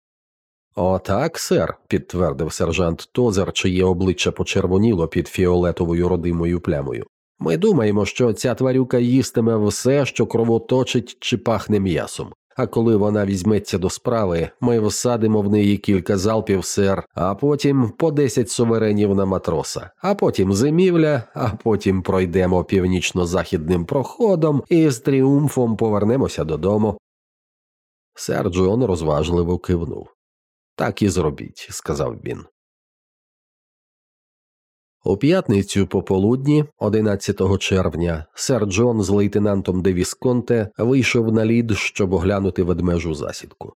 Speaker 1: Отак, сер, підтвердив сержант Тозер, чиє обличчя почервоніло під фіолетовою родимою плямою. Ми думаємо, що ця тварюка їстиме все, що кровоточить чи пахне м'ясом. А коли вона візьметься до справи, ми всадимо в неї кілька залпів, сер, а потім по десять суверенів на матроса, а потім зимівля, а потім пройдемо північно-західним проходом і з тріумфом повернемося додому. Сер Джон розважливо кивнув. Так і зробіть, сказав він. У п'ятницю пополудні, 11 червня, сер Джон з лейтенантом Девісконте вийшов на лід, щоб оглянути ведмежу засідку.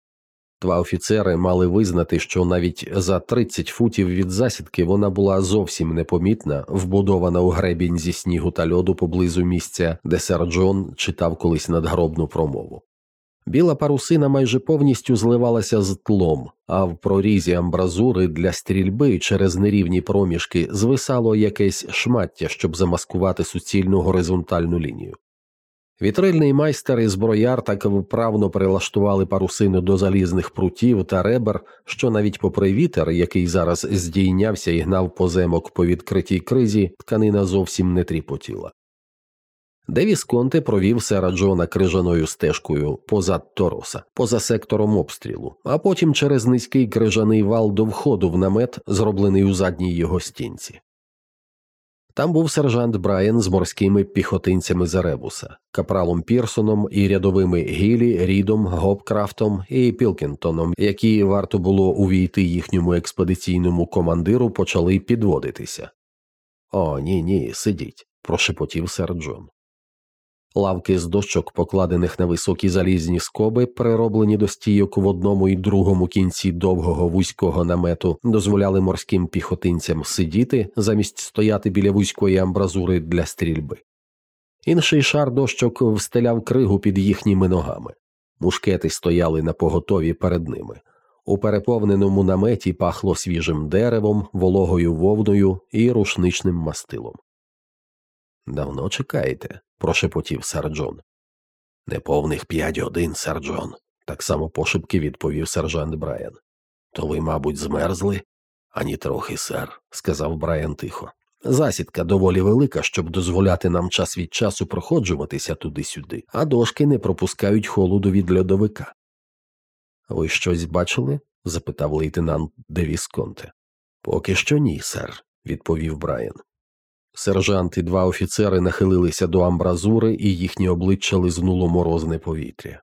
Speaker 1: Два офіцери мали визнати, що навіть за 30 футів від засідки вона була зовсім непомітна, вбудована у гребінь зі снігу та льоду поблизу місця, де сер Джон читав колись надгробну промову. Біла парусина майже повністю зливалася з тлом, а в прорізі амбразури для стрільби через нерівні проміжки звисало якесь шмаття, щоб замаскувати суцільну горизонтальну лінію. Вітрильний майстер і зброяр так вправно прилаштували парусину до залізних прутів та ребер, що навіть попри вітер, який зараз здійнявся і гнав поземок по відкритій кризі, тканина зовсім не тріпотіла. Девіс Конте провів сера Джона крижаною стежкою позад Тороса, поза сектором обстрілу, а потім через низький крижаний вал до входу в намет, зроблений у задній його стінці. Там був сержант Брайан з морськими піхотинцями Заребуса, капралом Пірсоном і рядовими Гілі, Рідом, Гопкрафтом і Пілкінтоном, які варто було увійти їхньому експедиційному командиру, почали підводитися. О, ні, ні, сидіть, прошепотів сер Джон. Лавки з дощок, покладених на високі залізні скоби, прироблені до стійок в одному і другому кінці довгого вузького намету, дозволяли морським піхотинцям сидіти замість стояти біля вузької амбразури для стрільби. Інший шар дощок встеляв кригу під їхніми ногами. Мушкети стояли на поготові перед ними. У переповненому наметі пахло свіжим деревом, вологою вовною і рушничним мастилом. Давно чекаєте? прошепотів сер Джон. Неповних п'ять годин, сер Джон, так само пошепки відповів сержант Брайан. То ви, мабуть, змерзли? Ані трохи, сер, сказав Брайан тихо. Засідка доволі велика, щоб дозволяти нам час від часу проходжуватися туди-сюди, а дошки не пропускають холоду від льодовика. Ви щось бачили? запитав лейтенант Девісконте. Поки що ні, сер, відповів Брайан. Сержант і два офіцери нахилилися до амбразури, і їхні обличчя лизнуло морозне повітря.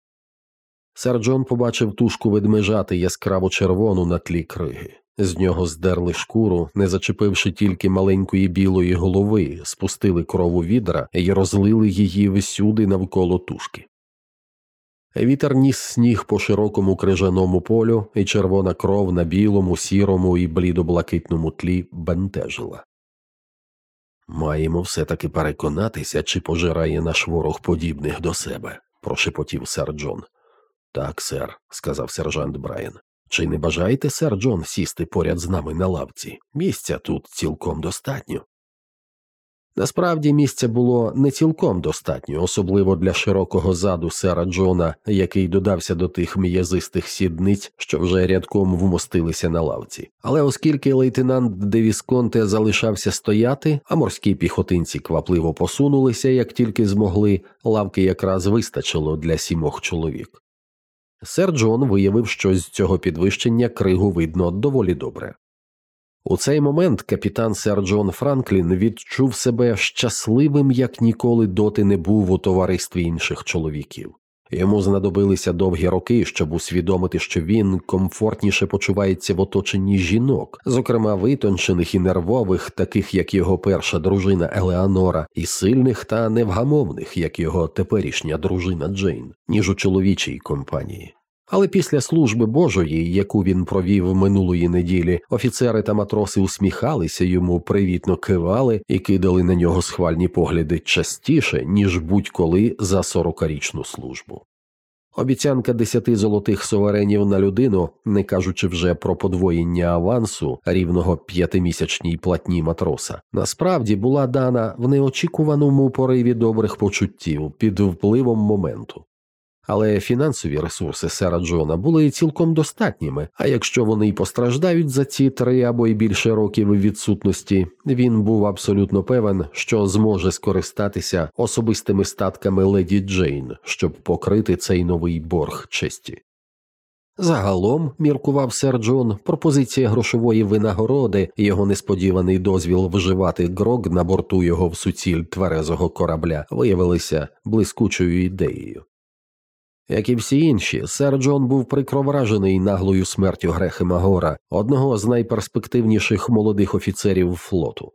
Speaker 1: Сер Джон побачив тушку ведмежати яскраво червону на тлі криги. З нього здерли шкуру, не зачепивши тільки маленької білої голови, спустили крову відра і розлили її всюди навколо тушки. Вітер ніс сніг по широкому крижаному полю, і червона кров на білому, сірому і блідоблакитному тлі бентежила. Маємо все таки переконатися, чи пожирає наш ворог подібних до себе, прошепотів сер Джон. Так, сер, сказав сержант Брайан. Чи не бажаєте, сер Джон, сісти поряд з нами на лавці? Місця тут цілком достатньо. Насправді місця було не цілком достатньо, особливо для широкого заду сера Джона, який додався до тих м'язистих сідниць, що вже рядком вмостилися на лавці. Але оскільки лейтенант Девісконте залишався стояти, а морські піхотинці квапливо посунулися, як тільки змогли, лавки якраз вистачило для сімох чоловік. Сер Джон виявив, що з цього підвищення кригу видно доволі добре. У цей момент капітан сер Джон Франклін відчув себе щасливим, як ніколи доти не був у товаристві інших чоловіків. Йому знадобилися довгі роки, щоб усвідомити, що він комфортніше почувається в оточенні жінок, зокрема витончених і нервових, таких як його перша дружина Елеонора, і сильних та невгамовних, як його теперішня дружина Джейн, ніж у чоловічій компанії. Але після служби Божої, яку він провів минулої неділі, офіцери та матроси усміхалися йому, привітно кивали і кидали на нього схвальні погляди частіше, ніж будь-коли за сорокарічну службу. Обіцянка десяти золотих суверенів на людину, не кажучи вже про подвоєння авансу рівного п'ятимісячній платні матроса, насправді була дана в неочікуваному пориві добрих почуттів під впливом моменту але фінансові ресурси сера Джона були цілком достатніми. А якщо вони й постраждають за ці три або й більше років відсутності, він був абсолютно певен, що зможе скористатися особистими статками леді Джейн, щоб покрити цей новий борг честі. Загалом, міркував сер Джон, пропозиція грошової винагороди і його несподіваний дозвіл вживати грог на борту його в суціль тверезого корабля виявилися блискучою ідеєю. Як і всі інші, сер Джон був прикро вражений наглою смертю Грехи Магора, одного з найперспективніших молодих офіцерів флоту.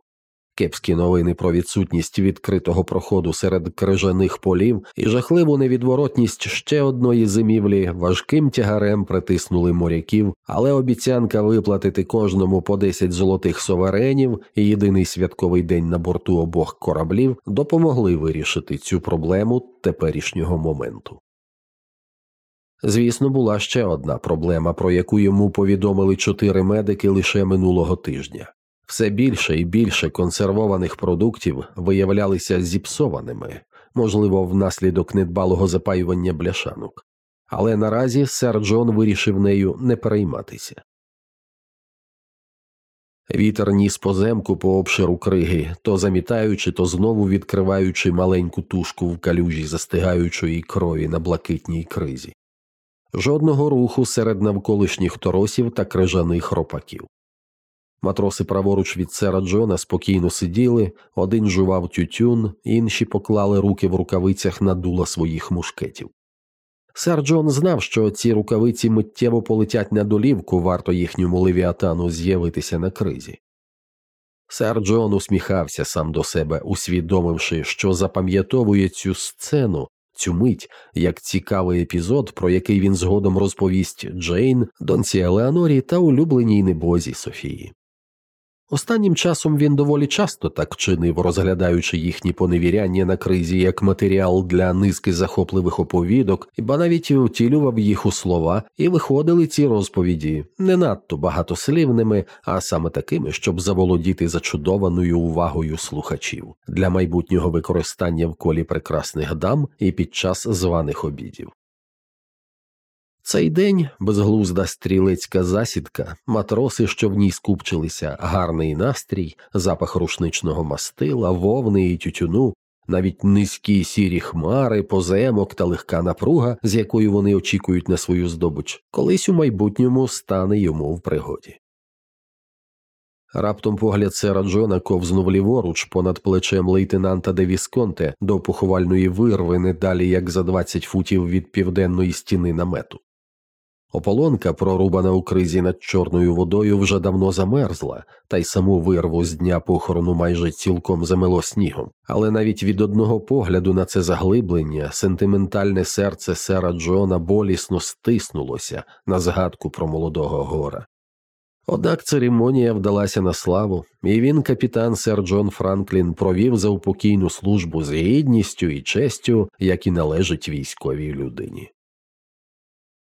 Speaker 1: Кепські новини про відсутність відкритого проходу серед крижаних полів і жахливу невідворотність ще одної зимівлі важким тягарем притиснули моряків, але обіцянка виплатити кожному по 10 золотих суверенів і єдиний святковий день на борту обох кораблів допомогли вирішити цю проблему теперішнього моменту. Звісно, була ще одна проблема, про яку йому повідомили чотири медики лише минулого тижня. Все більше і більше консервованих продуктів виявлялися зіпсованими, можливо, внаслідок недбалого запаювання бляшанок, але наразі сер Джон вирішив нею не перейматися. Вітер ніс поземку по обширу криги, то замітаючи, то знову відкриваючи маленьку тушку в калюжі застигаючої крові на блакитній кризі жодного руху серед навколишніх торосів та крижаних ропаків. Матроси праворуч від сера Джона спокійно сиділи, один жував тютюн, інші поклали руки в рукавицях на дула своїх мушкетів. Сер Джон знав, що ці рукавиці миттєво полетять на долівку, варто їхньому левіатану з'явитися на кризі. Сер Джон усміхався сам до себе, усвідомивши, що запам'ятовує цю сцену цю мить як цікавий епізод, про який він згодом розповість Джейн, донці Елеонорі та улюбленій небозі Софії. Останнім часом він доволі часто так чинив, розглядаючи їхні поневіряння на кризі як матеріал для низки захопливих оповідок, ба навіть втілював їх у слова, і виходили ці розповіді не надто багатослівними, а саме такими, щоб заволодіти зачудованою увагою слухачів для майбутнього використання в колі прекрасних дам і під час званих обідів. Цей день безглузда стрілецька засідка, матроси, що в ній скупчилися, гарний настрій, запах рушничного мастила, вовни і тютюну, навіть низькі сірі хмари, поземок та легка напруга, з якою вони очікують на свою здобич, колись у майбутньому стане йому в пригоді. Раптом погляд сера Джона ковзнув ліворуч понад плечем лейтенанта Девісконте до поховальної вирви не далі як за 20 футів від південної стіни намету. Ополонка, прорубана у кризі над чорною водою, вже давно замерзла, та й саму вирву з дня похорону майже цілком замело снігом, але навіть від одного погляду на це заглиблення сентиментальне серце сера Джона болісно стиснулося на згадку про молодого гора. Однак церемонія вдалася на славу, і він, капітан сер Джон Франклін, провів заупокійну службу з гідністю і честю, як і належить військовій людині.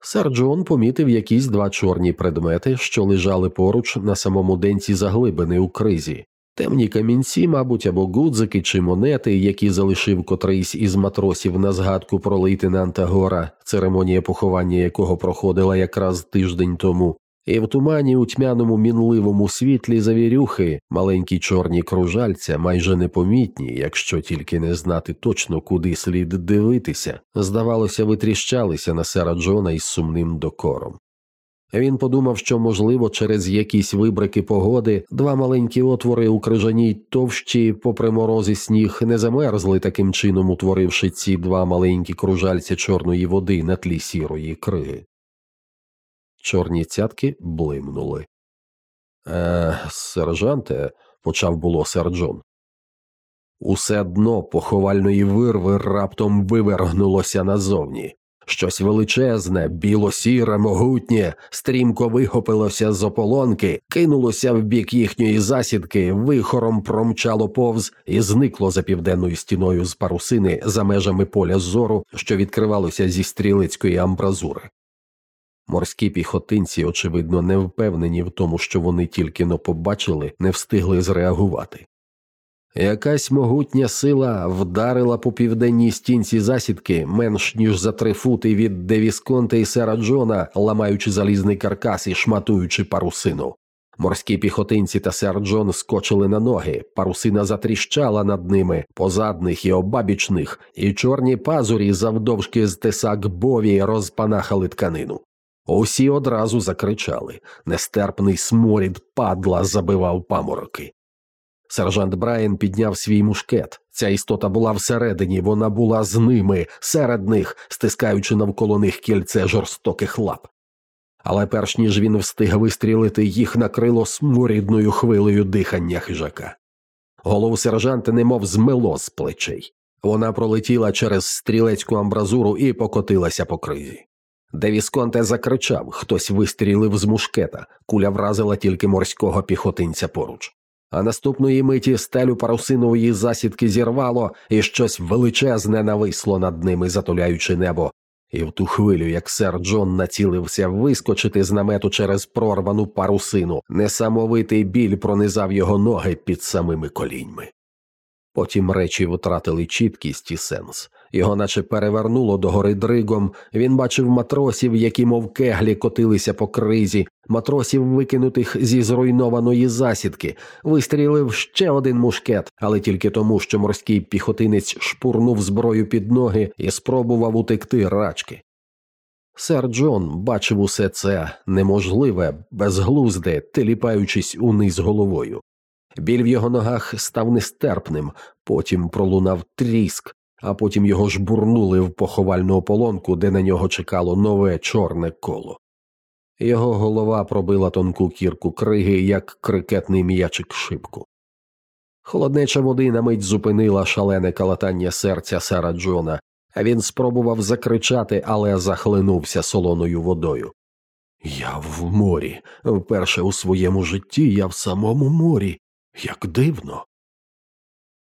Speaker 1: Сер Джон помітив якісь два чорні предмети, що лежали поруч на самому денці заглибини у кризі. Темні камінці, мабуть, або гудзики чи монети, які залишив котрийсь із матросів на згадку про лейтенанта Гора, церемонія поховання якого проходила якраз тиждень тому, і в тумані у тьмяному мінливому світлі завірюхи маленькі чорні кружальця, майже непомітні, якщо тільки не знати точно, куди слід дивитися, здавалося, витріщалися на сера Джона із сумним докором. Він подумав, що, можливо, через якісь вибрики погоди два маленькі отвори у крижаній товщі, попри морози сніг, не замерзли таким чином, утворивши ці два маленькі кружальця чорної води на тлі сірої криги. Чорні цятки блимнули. Е, сержанте, почав було Джон. Усе дно поховальної вирви раптом вивергнулося назовні. Щось величезне, білосіре, могутнє, стрімко вихопилося з ополонки, кинулося в бік їхньої засідки, вихором промчало повз і зникло за південною стіною з парусини за межами поля зору, що відкривалося зі стрілецької амбразури. Морські піхотинці, очевидно, не впевнені в тому, що вони тільки но побачили, не встигли зреагувати. Якась могутня сила вдарила по південній стінці засідки менш ніж за три фути від Девісконте і сера Джона, ламаючи залізний каркас і шматуючи парусину. Морські піхотинці та сер Джон скочили на ноги, парусина затріщала над ними, позадних і обабічних, і чорні пазурі завдовжки з тесак бові розпанахали тканину. Усі одразу закричали нестерпний сморід падла забивав памороки. Сержант Брайан підняв свій мушкет. Ця істота була всередині, вона була з ними, серед них, стискаючи навколо них кільце жорстоких лап. Але перш ніж він встиг вистрілити, їх накрило сморідною хвилею дихання хижака. Голову сержанта немов змило з плечей. Вона пролетіла через стрілецьку амбразуру і покотилася по кризі. Девісконте закричав, хтось вистрілив з мушкета, куля вразила тільки морського піхотинця поруч а наступної миті стелю парусинової засідки зірвало, і щось величезне нависло над ними, затуляючи небо. І в ту хвилю, як сер Джон націлився вискочити з намету через прорвану парусину, несамовитий біль пронизав його ноги під самими коліньми. Потім речі втратили чіткість і сенс. Його наче перевернуло догори дригом. Він бачив матросів, які, мов кеглі, котилися по кризі, матросів, викинутих зі зруйнованої засідки, вистрілив ще один мушкет, але тільки тому, що морський піхотинець шпурнув зброю під ноги і спробував утекти рачки. Сер Джон бачив усе це неможливе, безглузде, теліпаючись униз головою. Біль в його ногах став нестерпним, потім пролунав тріск, а потім його жбурнули в поховальну ополонку, де на нього чекало нове чорне коло. Його голова пробила тонку кірку криги, як крикетний м'ячик шибку. Холоднеча води на мить зупинила шалене калатання серця Сара Джона, а він спробував закричати, але захлинувся солоною водою. Я в морі, вперше у своєму житті я в самому морі. Як дивно.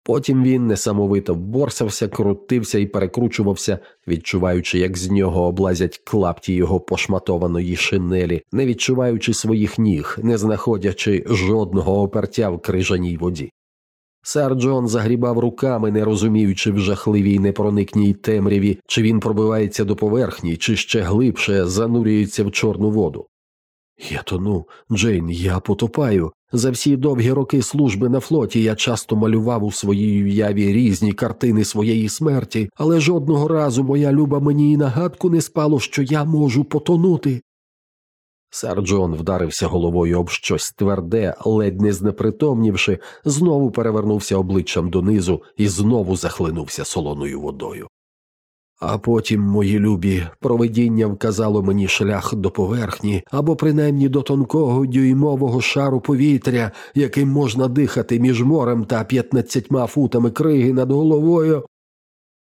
Speaker 1: Потім він несамовито борсався, крутився і перекручувався, відчуваючи, як з нього облазять клапті його пошматованої шинелі, не відчуваючи своїх ніг, не знаходячи жодного опертя в крижаній воді. Сер Джон загрібав руками, не розуміючи в жахливій непроникній темряві, чи він пробивається до поверхні, чи ще глибше занурюється в чорну воду. Я тону, Джейн, я потопаю. За всі довгі роки служби на флоті я часто малював у своїй уяві різні картини своєї смерті, але жодного разу моя люба мені і нагадку не спало, що я можу потонути. Сер Джон вдарився головою об щось тверде, ледь не знепритомнівши, знову перевернувся обличчям донизу і знову захлинувся солоною водою. А потім, мої любі, провидіння вказало мені шлях до поверхні або принаймні до тонкого дюймового шару повітря, яким можна дихати між морем та п'ятнадцятьма футами криги над головою.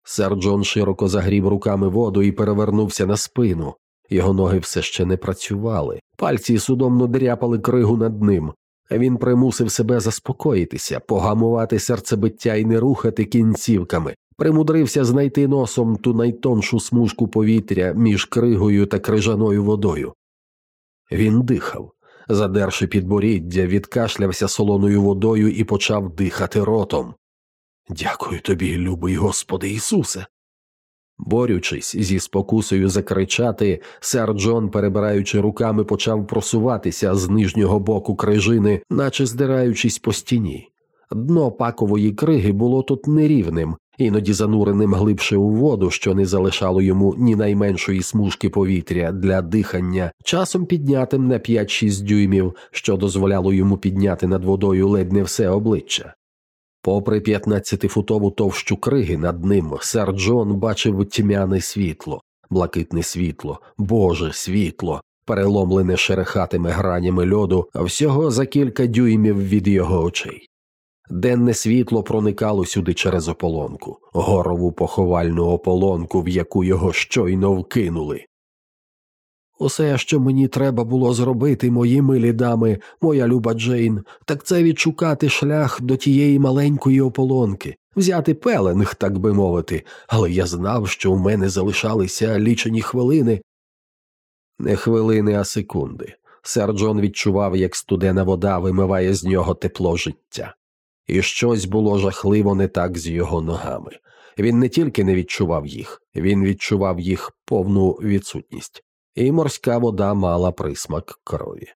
Speaker 1: Сер Джон широко загрів руками воду і перевернувся на спину. Його ноги все ще не працювали, пальці судомно дряпали кригу над ним. Він примусив себе заспокоїтися, погамувати серцебиття і не рухати кінцівками, примудрився знайти носом ту найтоншу смужку повітря між кригою та крижаною водою. Він дихав, задерши підборіддя, відкашлявся солоною водою і почав дихати ротом. Дякую тобі, любий Господи Ісусе. Борючись зі спокусою закричати, сер Джон, перебираючи руками, почав просуватися з нижнього боку крижини, наче здираючись по стіні. Дно пакової криги було тут нерівним, іноді зануреним глибше у воду, що не залишало йому ні найменшої смужки повітря для дихання, часом піднятим на 5-6 дюймів, що дозволяло йому підняти над водою ледь не все обличчя. Попри 15-футову товщу криги над ним, сер Джон бачив тьмяне світло, блакитне світло, боже світло, переломлене шерехатими гранями льоду, всього за кілька дюймів від його очей. Денне світло проникало сюди через ополонку, горову поховальну ополонку, в яку його щойно вкинули. Усе, що мені треба було зробити, мої милі дами, моя люба Джейн, так це відшукати шлях до тієї маленької ополонки, взяти пеленг, так би мовити, але я знав, що у мене залишалися лічені хвилини. Не хвилини, а секунди. Сер Джон відчував, як студена вода вимиває з нього тепло життя. І щось було жахливо не так з його ногами. Він не тільки не відчував їх, він відчував їх повну відсутність і морська вода мала присмак крові.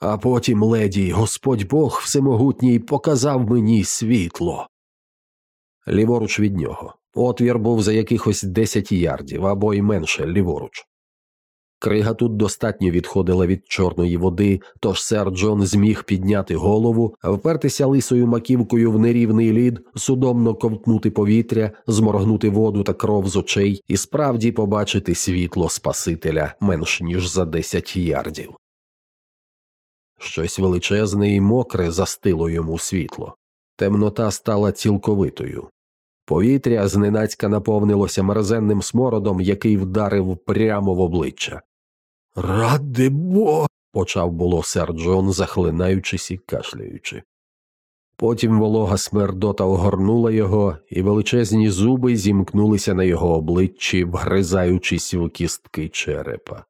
Speaker 1: А потім, леді, Господь Бог Всемогутній показав мені світло. Ліворуч від нього. Отвір був за якихось десять ярдів або й менше ліворуч. Крига тут достатньо відходила від чорної води, тож сер Джон зміг підняти голову, впертися лисою маківкою в нерівний лід, судомно ковтнути повітря, зморгнути воду та кров з очей і справді побачити світло Спасителя менш ніж за десять ярдів. Щось величезне і мокре застило йому світло. Темнота стала цілковитою. Повітря зненацька наповнилося мерзенним смородом, який вдарив прямо в обличчя. Ради бо. почав було сер Джон, захлинаючись і кашляючи. Потім волога смердота огорнула його, і величезні зуби зімкнулися на його обличчі, вгризаючись в кістки черепа.